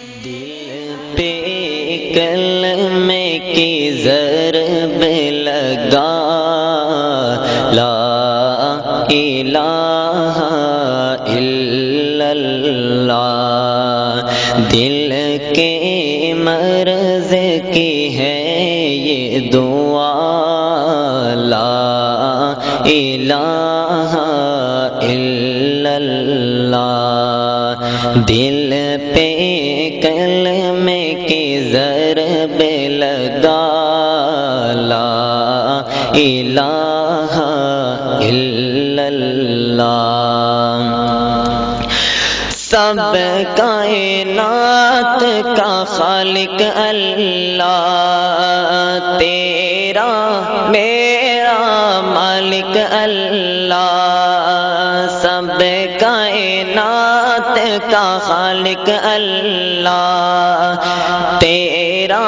دل پہ میں کی ضرب لگا، لا الہ الا اللہ۔ دل کے مرض کی ہے یہ دعا، لا الہ دل پہ کلمے کی ضرب لگا، لا الہ الا اللہ۔ سب کائنات کا خالق اللہ، تیرا، میرا مالک اللہ۔ کا خالق اللہ۔ تیرا،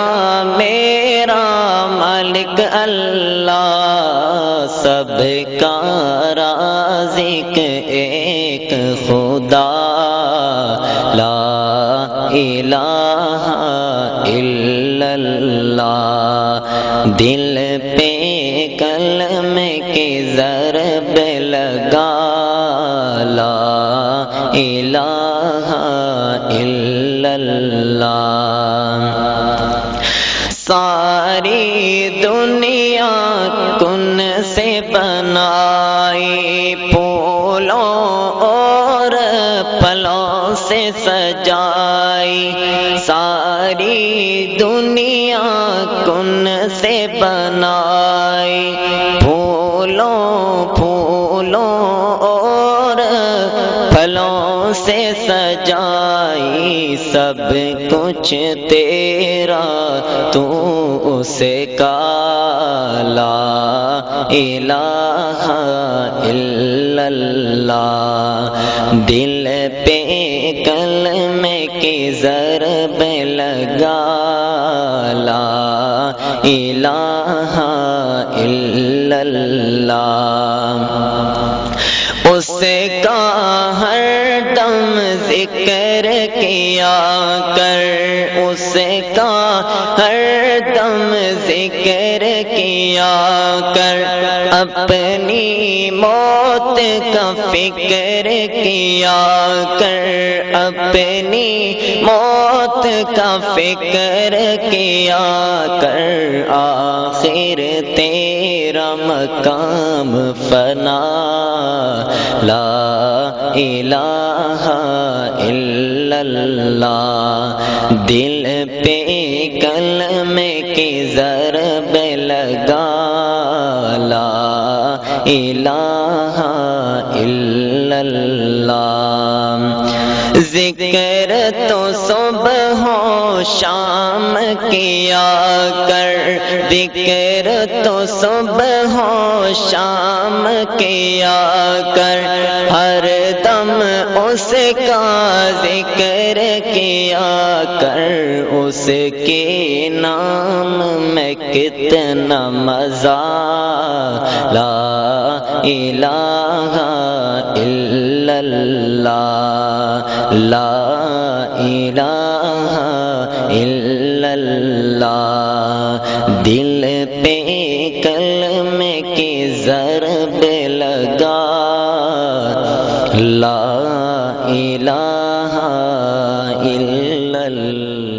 میرا مالک اللہ۔ سب کا رازق ایک خدا۔ لا الہ الا اللہ۔ دل پہ کلم کی ضرب لگا۔ لا الہ ساری دنیا کن سے بنائی، پھولوں اور پلوں سے سجائی۔ ساری دنیا کن سے بنائی، پھولوں سے سجائی سب کچھ تیرا، تو اسے کالا الہ الا اللہ۔ دل پہ کلم کی ضرب لگا لا الہ الا اللہ۔ اس کیا کر اس کا ہر دم ذکر کیا کر اپنی موت کا فکر کیا کر اپنی موت کا فکر کیا کر آخر تیرا مقام فنا لا الہ الا اللہ دل پہ کلم کی ضرب لگا لا الہ الا اللہ ذکر تو صبح ہو شام کیا کر۔ ذکر تو صبح ہو شام کیا کر۔ ہر دم اس کا ذکر کیا کر۔ اس کے نام میں کتنا مزہ۔ لا الہ الا اللہ۔ لا الہ الا اللہ دل پہ کلم کی ضرب لگا۔ لا الہ الا اللہ